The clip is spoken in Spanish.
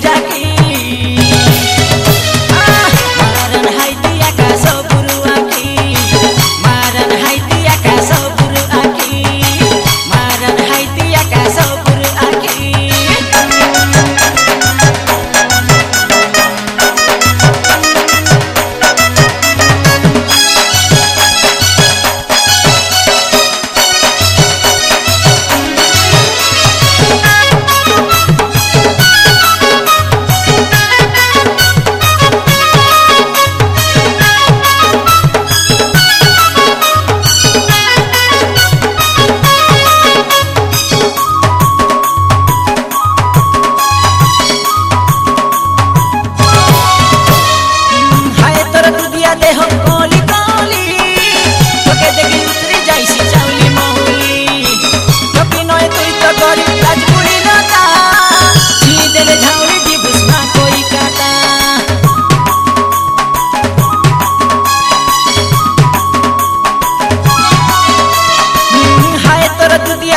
Jackie.